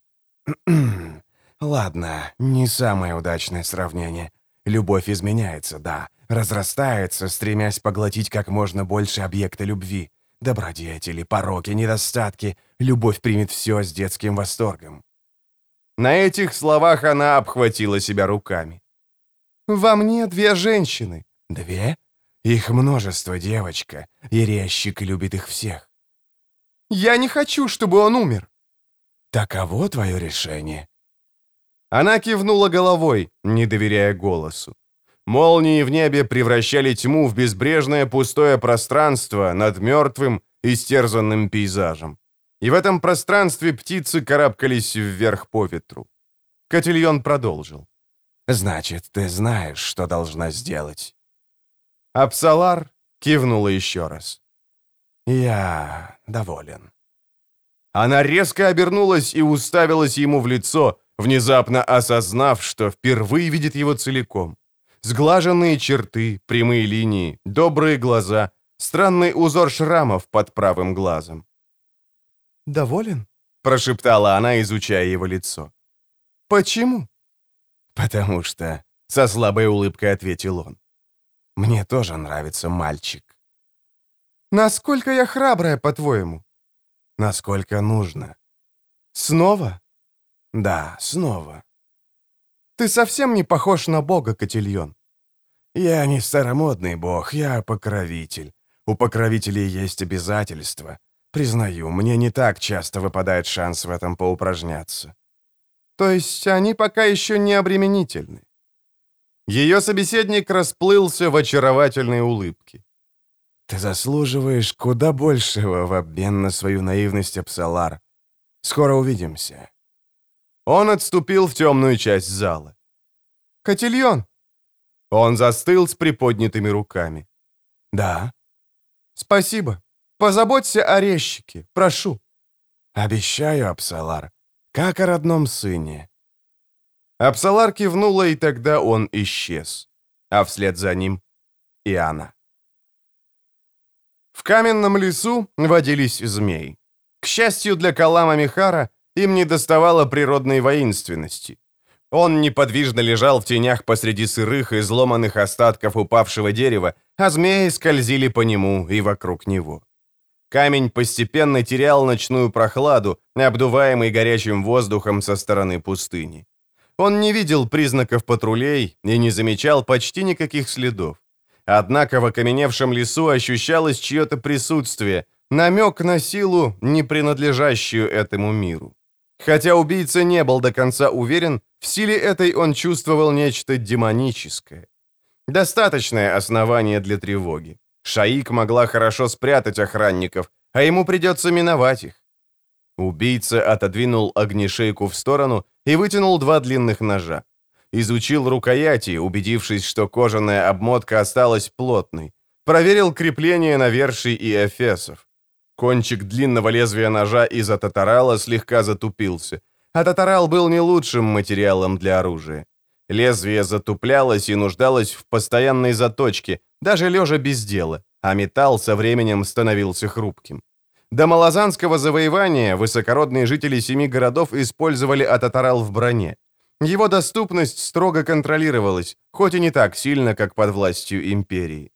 <clears throat> Ладно, не самое удачное сравнение. Любовь изменяется, да, разрастается, стремясь поглотить как можно больше объекта любви. Добродетели, пороки, недостатки. Любовь примет все с детским восторгом. На этих словах она обхватила себя руками. «Во мне две женщины». «Две? Их множество, девочка, и резчик любит их всех». «Я не хочу, чтобы он умер». «Таково твое решение?» Она кивнула головой, не доверяя голосу. Молнии в небе превращали тьму в безбрежное пустое пространство над мертвым, истерзанным пейзажем. И в этом пространстве птицы карабкались вверх по ветру. Котильон продолжил. «Значит, ты знаешь, что должна сделать». Апсалар кивнула еще раз. «Я доволен». Она резко обернулась и уставилась ему в лицо, внезапно осознав, что впервые видит его целиком. Сглаженные черты, прямые линии, добрые глаза, странный узор шрамов под правым глазом. «Доволен?» — прошептала она, изучая его лицо. «Почему?» «Потому что...» — со слабой улыбкой ответил он. «Мне тоже нравится мальчик». «Насколько я храбрая, по-твоему?» «Насколько нужно». «Снова?» «Да, снова». «Ты совсем не похож на бога, Котильон». «Я не старомодный бог, я покровитель. У покровителей есть обязательства. Признаю, мне не так часто выпадает шанс в этом поупражняться». «То есть они пока еще не обременительны?» Ее собеседник расплылся в очаровательной улыбке. «Ты заслуживаешь куда большего в обмен на свою наивность, Апсалар. Скоро увидимся». Он отступил в темную часть зала. «Котильон!» Он застыл с приподнятыми руками. «Да». «Спасибо. Позаботься о резчике, прошу». «Обещаю, Апсалар, как о родном сыне». Апсалар кивнула, и тогда он исчез. А вслед за ним и она. В каменном лесу водились змеи. К счастью для Калама Михара, им не доставало природной воинственности. Он неподвижно лежал в тенях посреди сырых и изломанных остатков упавшего дерева, а змеи скользили по нему и вокруг него. Камень постепенно терял ночную прохладу, обдуваемый горячим воздухом со стороны пустыни. Он не видел признаков патрулей и не замечал почти никаких следов. Однако в окаменевшем лесу ощущалось чье-то присутствие, намек на силу, не принадлежащую этому миру. Хотя убийца не был до конца уверен, в силе этой он чувствовал нечто демоническое. Достаточное основание для тревоги. Шаик могла хорошо спрятать охранников, а ему придется миновать их. Убийца отодвинул огнешейку в сторону и вытянул два длинных ножа. Изучил рукояти, убедившись, что кожаная обмотка осталась плотной. Проверил крепление наверший и эфесов. Кончик длинного лезвия ножа из-за татарала слегка затупился. А татарал был не лучшим материалом для оружия. Лезвие затуплялось и нуждалось в постоянной заточке, даже лежа без дела, а металл со временем становился хрупким. До малозанского завоевания высокородные жители семи городов использовали ататарал в броне. Его доступность строго контролировалась, хоть и не так сильно, как под властью империи.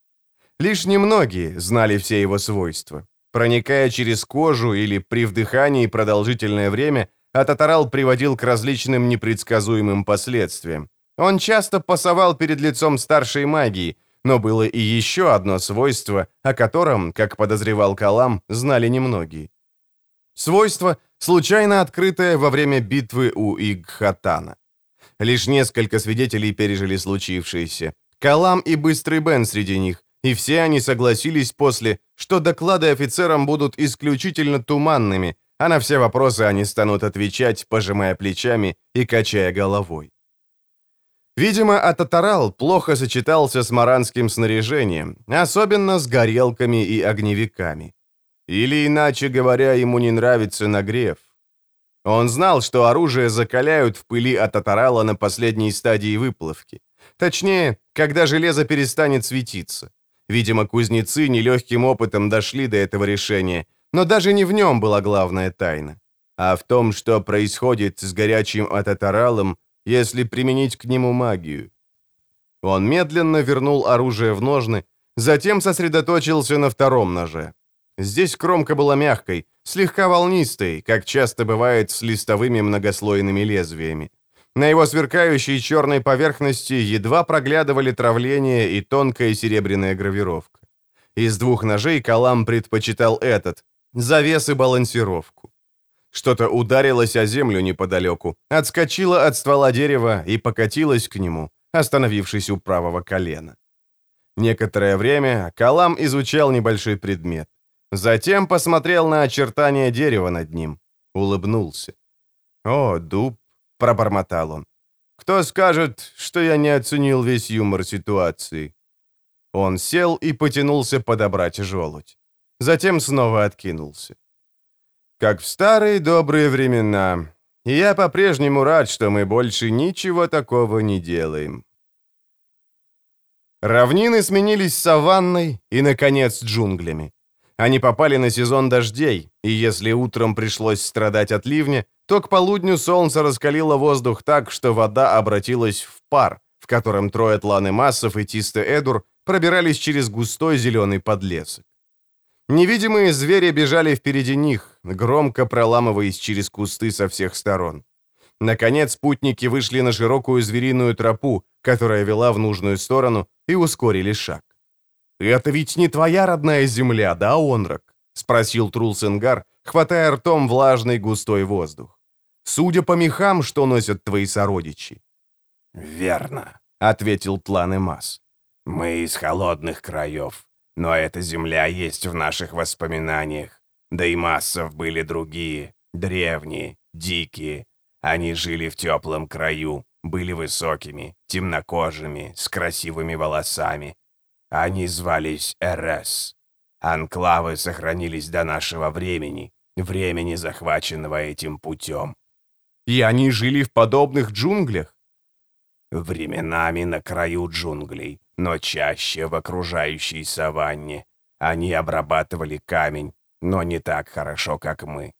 Лишь немногие знали все его свойства. Проникая через кожу или при вдыхании продолжительное время, Ататарал приводил к различным непредсказуемым последствиям. Он часто пасовал перед лицом старшей магии, но было и еще одно свойство, о котором, как подозревал Калам, знали немногие. Свойство, случайно открытое во время битвы у Игхатана. Лишь несколько свидетелей пережили случившееся. Калам и Быстрый Бен среди них, и все они согласились после, что доклады офицерам будут исключительно туманными, а на все вопросы они станут отвечать, пожимая плечами и качая головой. Видимо, Ататарал плохо сочетался с маранским снаряжением, особенно с горелками и огневиками. Или, иначе говоря, ему не нравится нагрев. Он знал, что оружие закаляют в пыли Ататарала на последней стадии выплавки. Точнее, когда железо перестанет светиться. Видимо, кузнецы нелегким опытом дошли до этого решения, но даже не в нем была главная тайна, а в том, что происходит с горячим ататаралом, если применить к нему магию. Он медленно вернул оружие в ножны, затем сосредоточился на втором ноже. Здесь кромка была мягкой, слегка волнистой, как часто бывает с листовыми многослойными лезвиями. На его сверкающей черной поверхности едва проглядывали травление и тонкая серебряная гравировка. Из двух ножей Калам предпочитал этот, завес и балансировку. Что-то ударилось о землю неподалеку, отскочило от ствола дерева и покатилось к нему, остановившись у правого колена. Некоторое время Калам изучал небольшой предмет. Затем посмотрел на очертания дерева над ним. Улыбнулся. «О, дуб, — пробормотал он. «Кто скажет, что я не оценил весь юмор ситуации?» Он сел и потянулся подобрать желудь. Затем снова откинулся. «Как в старые добрые времена. И я по-прежнему рад, что мы больше ничего такого не делаем». Равнины сменились саванной и, наконец, джунглями. Они попали на сезон дождей, и если утром пришлось страдать от ливня, то к полудню солнце раскалило воздух так, что вода обратилась в пар, в котором трое тланы массов и Тисте Эдур пробирались через густой зеленый подлесок. Невидимые звери бежали впереди них, громко проламываясь через кусты со всех сторон. Наконец путники вышли на широкую звериную тропу, которая вела в нужную сторону, и ускорили шаг. «Это ведь не твоя родная земля, да, Онрак?» — спросил Трулсенгар, хватая ртом влажный густой воздух. Судя по мехам, что носят твои сородичи». «Верно», — ответил Тлан-Эмас. «Мы из холодных краев, но эта земля есть в наших воспоминаниях. Да и массов были другие, древние, дикие. Они жили в теплом краю, были высокими, темнокожими, с красивыми волосами. Они звались РС. Анклавы сохранились до нашего времени, времени, захваченного этим путем. И они жили в подобных джунглях? Временами на краю джунглей, но чаще в окружающей саванне. Они обрабатывали камень, но не так хорошо, как мы.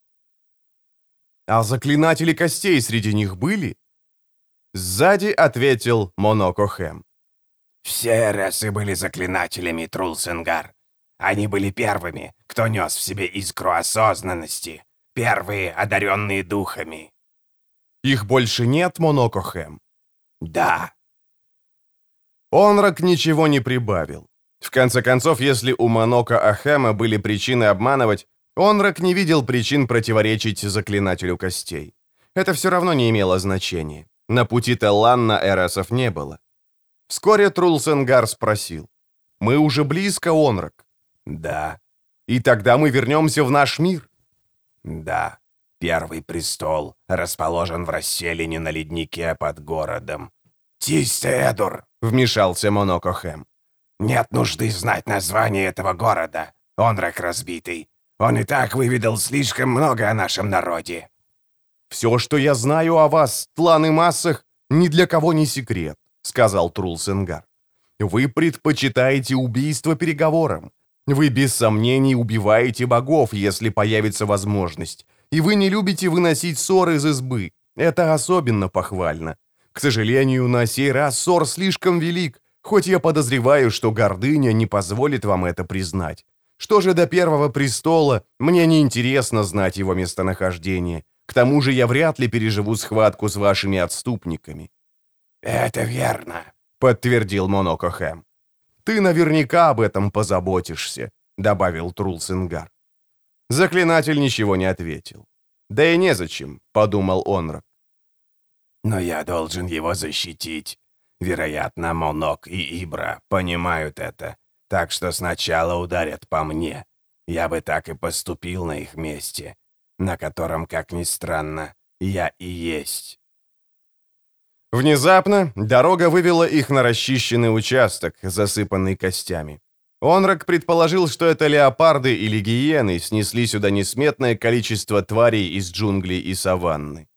А заклинатели костей среди них были? Сзади ответил Монокохэм. Все расы были заклинателями, Трулсенгар. Они были первыми, кто нес в себе искру осознанности, первые, одаренные духами. Их больше нет, Монокохэм? Да. Онрак ничего не прибавил. В конце концов, если у Монока Ахема были причины обманывать, Онрак не видел причин противоречить заклинателю костей. Это все равно не имело значения. На пути Телланна эросов не было. Вскоре Трулсенгар спросил. «Мы уже близко, Онрак?» «Да». «И тогда мы вернемся в наш мир?» «Да. Первый престол расположен в расселине на леднике под городом». «Тистедур!» — вмешался Монокохэм. «Нет нужды знать название этого города, Онрак разбитый. Он и так выведал слишком много о нашем народе». «Все, что я знаю о вас, тлан массах, ни для кого не секрет», — сказал Трулсенгар. «Вы предпочитаете убийство переговорам. Вы без сомнений убиваете богов, если появится возможность. И вы не любите выносить ссор из избы. Это особенно похвально. К сожалению, на сей раз ссор слишком велик, хоть я подозреваю, что гордыня не позволит вам это признать. Что же до первого престола, мне не интересно знать его местонахождение. К тому же я вряд ли переживу схватку с вашими отступниками». «Это верно», — подтвердил Монокохэм. «Ты наверняка об этом позаботишься», — добавил Трулсенгар. Заклинатель ничего не ответил. «Да и незачем», — подумал Онрак. «Но я должен его защитить. Вероятно, Монок и Ибра понимают это, так что сначала ударят по мне. Я бы так и поступил на их месте, на котором, как ни странно, я и есть». Внезапно дорога вывела их на расчищенный участок, засыпанный костями. Онрак предположил, что это леопарды или гиены снесли сюда несметное количество тварей из джунглей и саванны.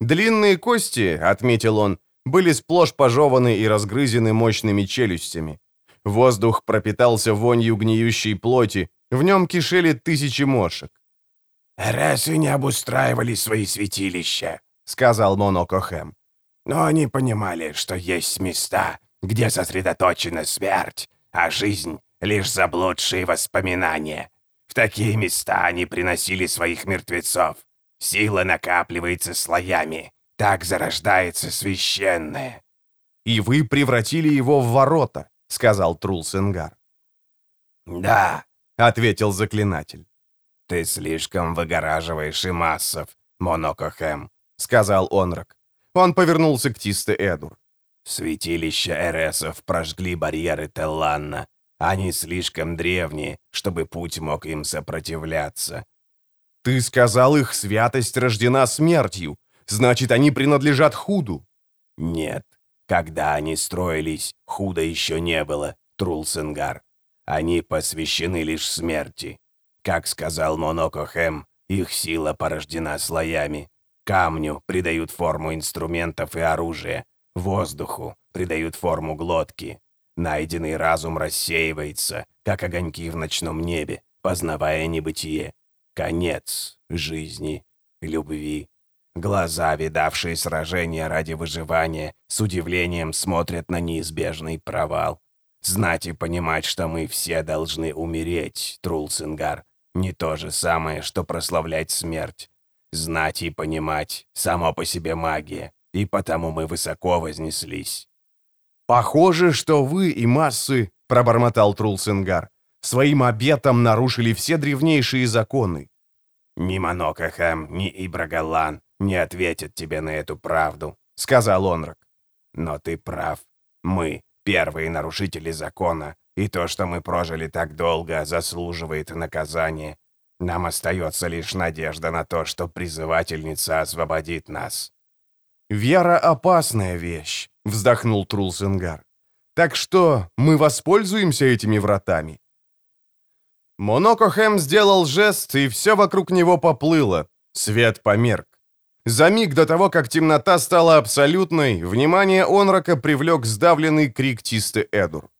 Длинные кости, отметил он, были сплошь пожеваны и разгрызены мощными челюстями. Воздух пропитался вонью гниющей плоти, в нем кишели тысячи мошек. «Ресы не обустраивали свои святилища», — сказал Монокохэм. Но они понимали, что есть места, где сосредоточена смерть, а жизнь — лишь заблудшие воспоминания. В такие места они приносили своих мертвецов. Сила накапливается слоями. Так зарождается священное. «И вы превратили его в ворота», — сказал Трулсенгар. «Да», — ответил заклинатель. «Ты слишком выгораживаешь и массов, Монокохэм», — сказал Онрак. Он повернулся к Тисте Эдур. «Святилища Эресов прожгли барьеры Телланна. Они слишком древние, чтобы путь мог им сопротивляться». «Ты сказал, их святость рождена смертью. Значит, они принадлежат Худу». «Нет. Когда они строились, Худа еще не было, Трулсенгар. Они посвящены лишь смерти. Как сказал Монокохэм, их сила порождена слоями. Камню придают форму инструментов и оружия, воздуху придают форму глотки. Найденный разум рассеивается, как огоньки в ночном небе, познавая небытие. Конец жизни, любви. Глаза, видавшие сражения ради выживания, с удивлением смотрят на неизбежный провал. Знать и понимать, что мы все должны умереть, Трулсингар, не то же самое, что прославлять смерть. Знать и понимать — само по себе магия, и потому мы высоко вознеслись». «Похоже, что вы и массы», — пробормотал Трулсенгар, «своим обетом нарушили все древнейшие законы». «Ни Монокахам, ни Ибрагалан не ответят тебе на эту правду», — сказал Онрак. «Но ты прав. Мы — первые нарушители закона, и то, что мы прожили так долго, заслуживает наказания. Нам остается лишь надежда на то, что призывательница освободит нас». «Вера — опасная вещь», — вздохнул Трулсенгар. Так что мы воспользуемся этими вратами. Монокохэм сделал жест, и все вокруг него поплыло. Свет померк. За миг до того, как темнота стала абсолютной, внимание Онрака привлек сдавленный крик Тисты Эдур.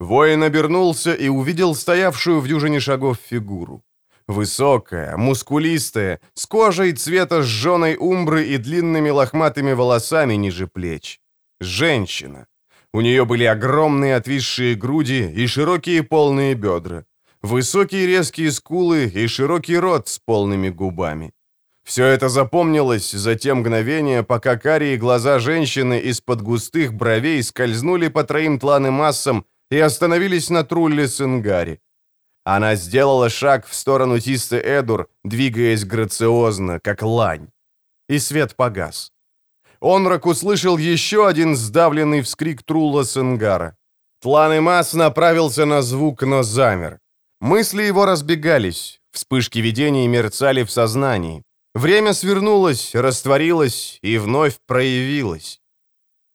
Воин обернулся и увидел стоявшую в дюжине шагов фигуру. Высокая, мускулистая, с кожей цвета сжженной умбры и длинными лохматыми волосами ниже плеч. Женщина. У нее были огромные отвисшие груди и широкие полные бедра. Высокие резкие скулы и широкий рот с полными губами. Все это запомнилось за те мгновения, пока карие глаза женщины из-под густых бровей скользнули по троим тланым массам и остановились на Трулле Сенгари. Она сделала шаг в сторону Тисты Эдур, двигаясь грациозно, как лань. И свет погас. Онрак услышал еще один сдавленный вскрик Трула Сенгара. Тлан Имас направился на звук, но замер. Мысли его разбегались, вспышки видений мерцали в сознании. Время свернулось, растворилось и вновь проявилось.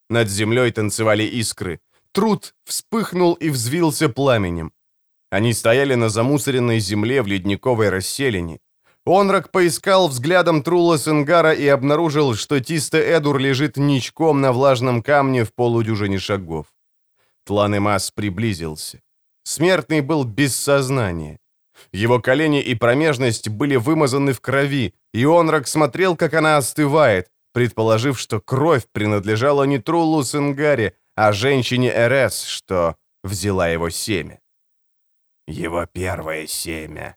Над землей танцевали искры. Труд вспыхнул и взвился пламенем. Они стояли на замусоренной земле в ледниковой расселине. Онрак поискал взглядом Трула Сенгара и обнаружил, что Тиста Эдур лежит ничком на влажном камне в полудюжине шагов. Тланемас приблизился. Смертный был без сознания. Его колени и промежность были вымазаны в крови, и Онрак смотрел, как она остывает, предположив, что кровь принадлежала не Труллу Сенгаре, а женщине Эрес, что взяла его семя. Его первое семя.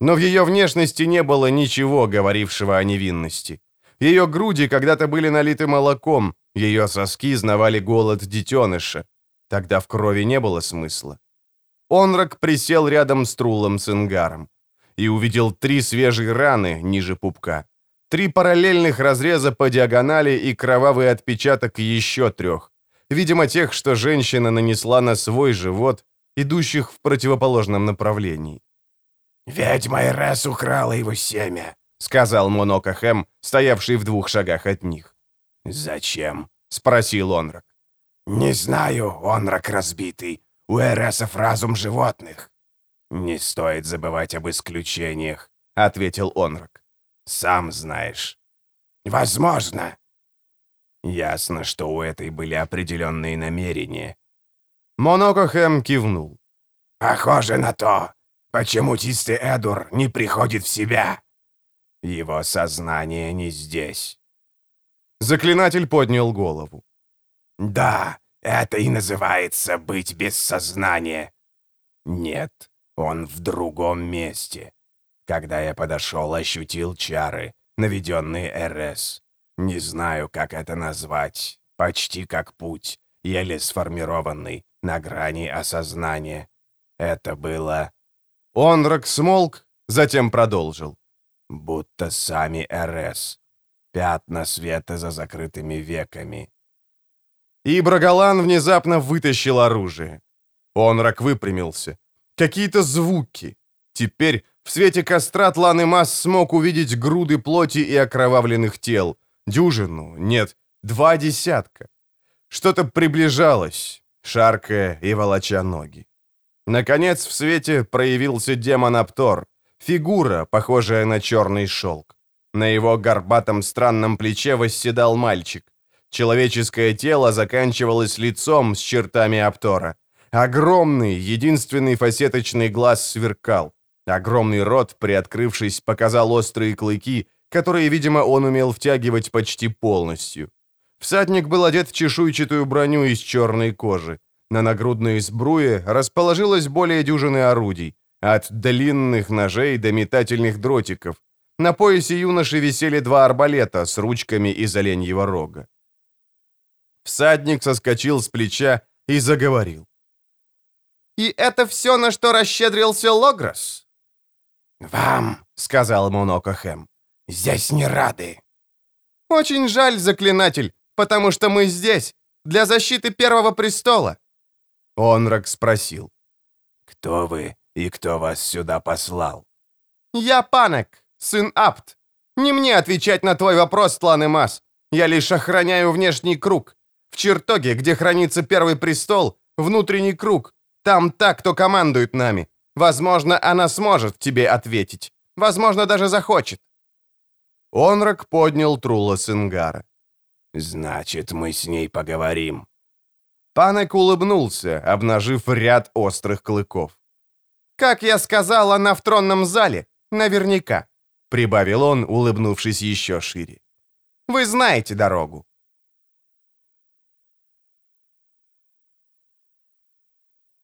Но в ее внешности не было ничего, говорившего о невинности. Ее груди когда-то были налиты молоком, ее соски знавали голод детеныша. Тогда в крови не было смысла. Онрак присел рядом с Трулом Сенгаром и увидел три свежие раны ниже пупка. Три параллельных разреза по диагонали и кровавый отпечаток еще трех. Видимо, тех, что женщина нанесла на свой живот, идущих в противоположном направлении. «Ведьма Эрес украла его семя», — сказал Монока Хэм, стоявший в двух шагах от них. «Зачем?» — спросил Онрак. «Не знаю, Онрак разбитый. У Эресов разум животных». «Не стоит забывать об исключениях», — ответил Онрак. «Сам знаешь». «Возможно». Ясно, что у этой были определенные намерения. Монокохэм кивнул. «Похоже на то. Почему чистый Эдур не приходит в себя?» «Его сознание не здесь». Заклинатель поднял голову. «Да, это и называется быть без сознания». «Нет, он в другом месте. Когда я подошел, ощутил чары, наведенные РС. Не знаю, как это назвать. Почти как путь, еле сформированный, на грани осознания. Это было... Онрак смолк, затем продолжил. Будто сами РС. Пятна света за закрытыми веками. И Брагалан внезапно вытащил оружие. Онрак выпрямился. Какие-то звуки. Теперь в свете костра Тлан и Масс смог увидеть груды плоти и окровавленных тел. Дюжину, нет, два десятка. Что-то приближалось, шаркая и волоча ноги. Наконец в свете проявился демон Аптор, фигура, похожая на черный шелк. На его горбатом странном плече восседал мальчик. Человеческое тело заканчивалось лицом с чертами Аптора. Огромный, единственный фасеточный глаз сверкал. Огромный рот, приоткрывшись, показал острые клыки, которые, видимо, он умел втягивать почти полностью. Всадник был одет в чешуйчатую броню из черной кожи. На нагрудной сбруе расположилось более дюжины орудий, от длинных ножей до метательных дротиков. На поясе юноши висели два арбалета с ручками из оленьего рога. Всадник соскочил с плеча и заговорил. «И это все, на что расщедрился Логрос?» «Вам», — сказал Моноко Хэм, — «здесь не рады». «Очень жаль, заклинатель, потому что мы здесь, для защиты Первого Престола». Онрак спросил. «Кто вы и кто вас сюда послал?» «Я Панек, сын Апт. Не мне отвечать на твой вопрос, Тлан Мас. Я лишь охраняю внешний круг. В чертоге, где хранится первый престол, внутренний круг. Там та, кто командует нами. Возможно, она сможет тебе ответить. Возможно, даже захочет». Онрак поднял Трула Сингара. «Значит, мы с ней поговорим». Панек улыбнулся, обнажив ряд острых клыков. «Как я сказал, она в тронном зале. Наверняка», — прибавил он, улыбнувшись еще шире. «Вы знаете дорогу».